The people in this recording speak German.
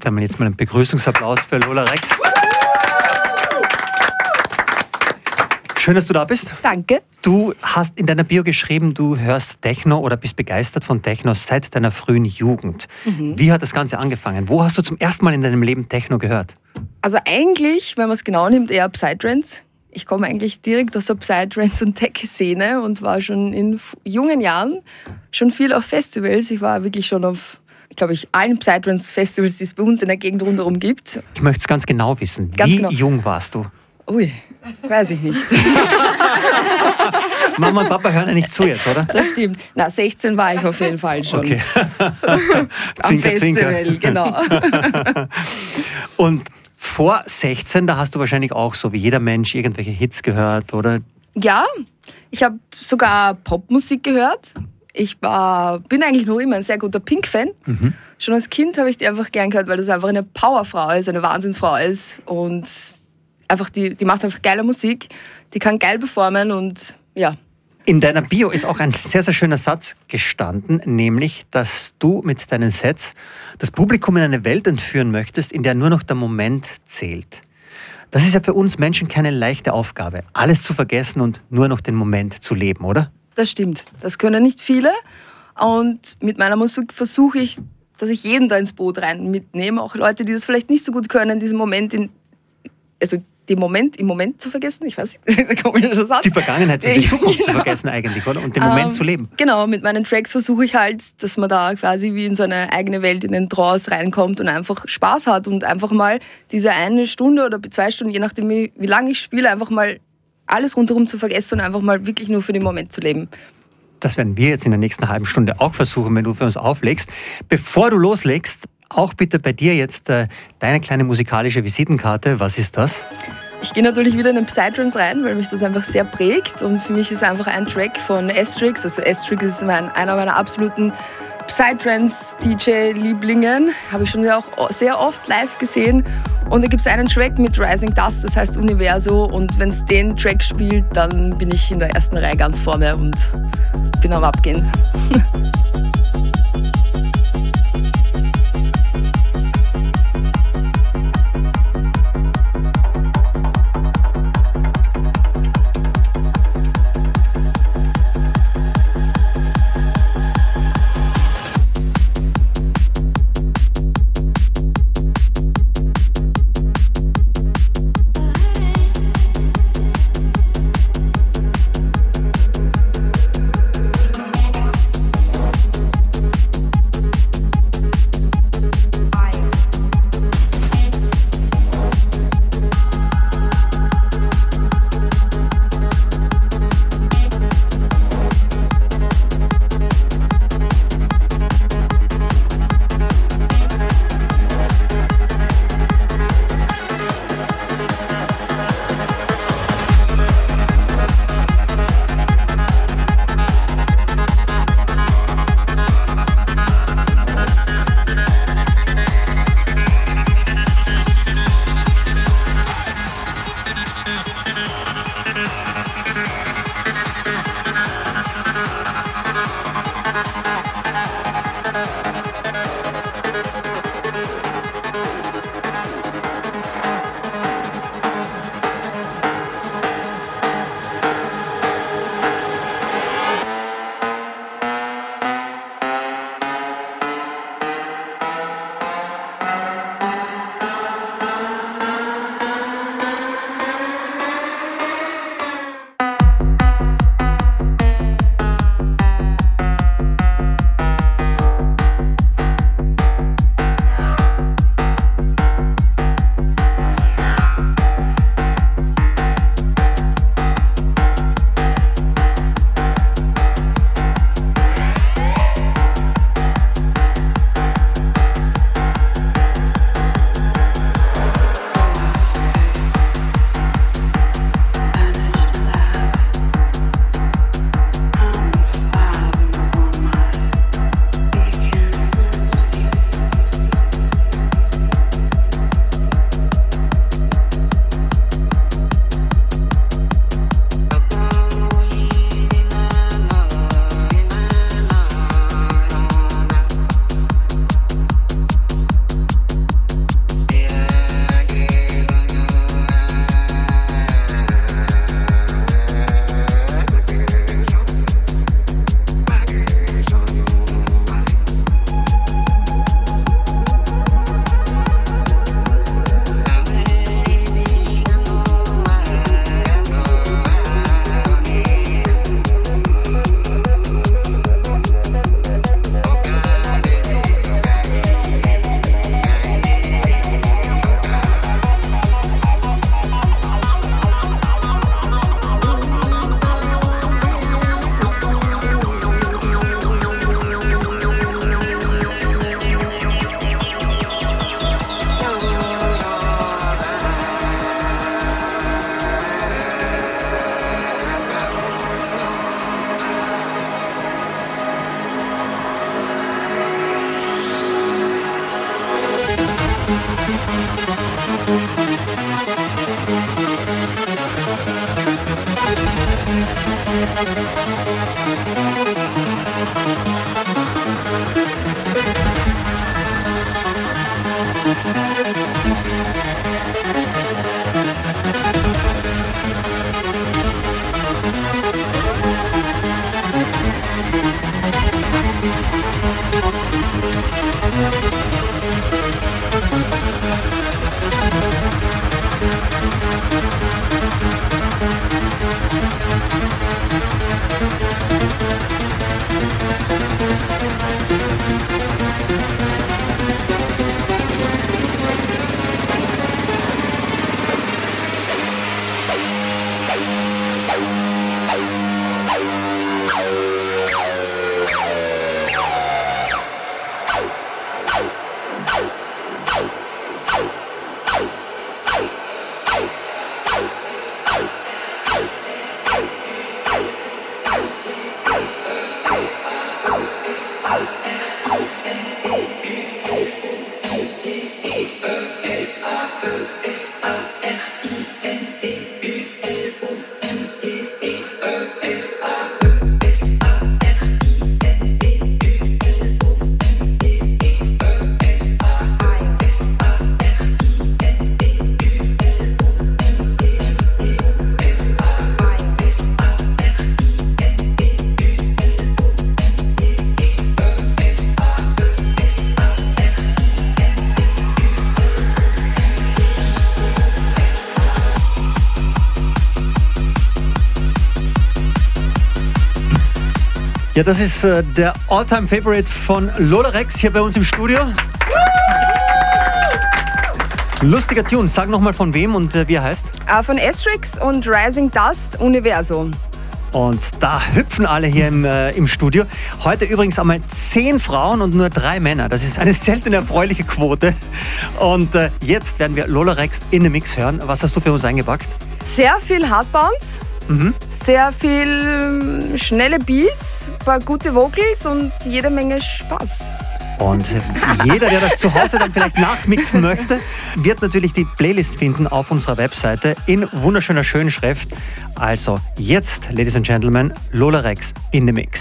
Dann jetzt mal einen Begrüßungsapplaus für Lola Rex. Schön, dass du da bist. Danke. Du hast in deiner Bio geschrieben, du hörst Techno oder bist begeistert von Techno seit deiner frühen Jugend. Mhm. Wie hat das Ganze angefangen? Wo hast du zum ersten Mal in deinem Leben Techno gehört? Also eigentlich, wenn man es genau nimmt, eher Psytrance. Ich komme eigentlich direkt aus der Psytrance- und Tech-Szene und war schon in jungen Jahren schon viel auf Festivals. Ich war wirklich schon auf glaube ich, allen Psytrance-Festivals, die es bei uns in der Gegend rundherum gibt. Ich möchte es ganz genau wissen. Ganz Wie genau. jung warst du? Ui, weiß ich nicht. Mama und Papa hören ja nicht zu jetzt, oder? Das stimmt. Na, 16 war ich auf jeden Fall schon. Okay. Am zwinker, Festival, zwinker. genau. und vor 16, da hast du wahrscheinlich auch so wie jeder Mensch irgendwelche Hits gehört, oder? Ja, ich habe sogar Popmusik gehört. Ich war, bin eigentlich nur immer ein sehr guter Pink-Fan. Mhm. Schon als Kind habe ich die einfach gern gehört, weil das einfach eine Powerfrau ist, eine Wahnsinnsfrau ist. Und einfach die, die macht einfach geile Musik, die kann geil performen und ja. In deiner Bio ist auch ein sehr, sehr schöner Satz gestanden, nämlich, dass du mit deinen Sets das Publikum in eine Welt entführen möchtest, in der nur noch der Moment zählt. Das ist ja für uns Menschen keine leichte Aufgabe, alles zu vergessen und nur noch den Moment zu leben, oder? Das stimmt. Das können nicht viele. Und mit meiner Musik versuche ich, dass ich jeden da ins Boot rein mitnehme, auch Leute, die das vielleicht nicht so gut können, diesen Moment in, also den Moment im Moment zu vergessen. Ich weiß nicht, Die Vergangenheit und die Zukunft genau. zu vergessen eigentlich, oder? Und den Moment ähm, zu leben. Genau, mit meinen Tracks versuche ich halt, dass man da quasi wie in so eine eigene Welt, in den Trance reinkommt und einfach Spaß hat und einfach mal diese eine Stunde oder zwei Stunden, je nachdem wie, wie lange ich spiele, einfach mal alles rundherum zu vergessen und einfach mal wirklich nur für den Moment zu leben. Das werden wir jetzt in der nächsten halben Stunde auch versuchen, wenn du für uns auflegst. Bevor du loslegst, auch bitte bei dir jetzt äh, deine kleine musikalische Visitenkarte. Was ist das? Ich gehe natürlich wieder in den Psytrance rein, weil mich das einfach sehr prägt. Und für mich ist einfach ein Track von Astrix. Also Astrix ist mein, einer meiner absoluten Psytrance-DJ-Lieblingen. Habe ich schon sehr, auch sehr oft live gesehen. Und da gibt es einen Track mit Rising Dust, das heißt Universo. Und wenn es den Track spielt, dann bin ich in der ersten Reihe ganz vorne und bin am Abgehen. Ja, das ist äh, der Alltime favorite von Lola Rex hier bei uns im Studio. Lustiger Tune. Sag nochmal von wem und äh, wie er heißt. Äh, von Estrix und Rising Dust Universo. Und da hüpfen alle hier im, äh, im Studio. Heute übrigens einmal zehn Frauen und nur drei Männer. Das ist eine selten erfreuliche Quote. Und äh, jetzt werden wir Lola Rex in den Mix hören. Was hast du für uns eingepackt? Sehr viel Hardbounce. Mhm. Sehr viel ähm, schnelle Beats, ein paar gute Vocals und jede Menge Spaß. Und jeder, der das zu Hause dann vielleicht nachmixen möchte, wird natürlich die Playlist finden auf unserer Webseite in wunderschöner schönen Schrift. Also jetzt, Ladies and Gentlemen, Lola Rex in the Mix.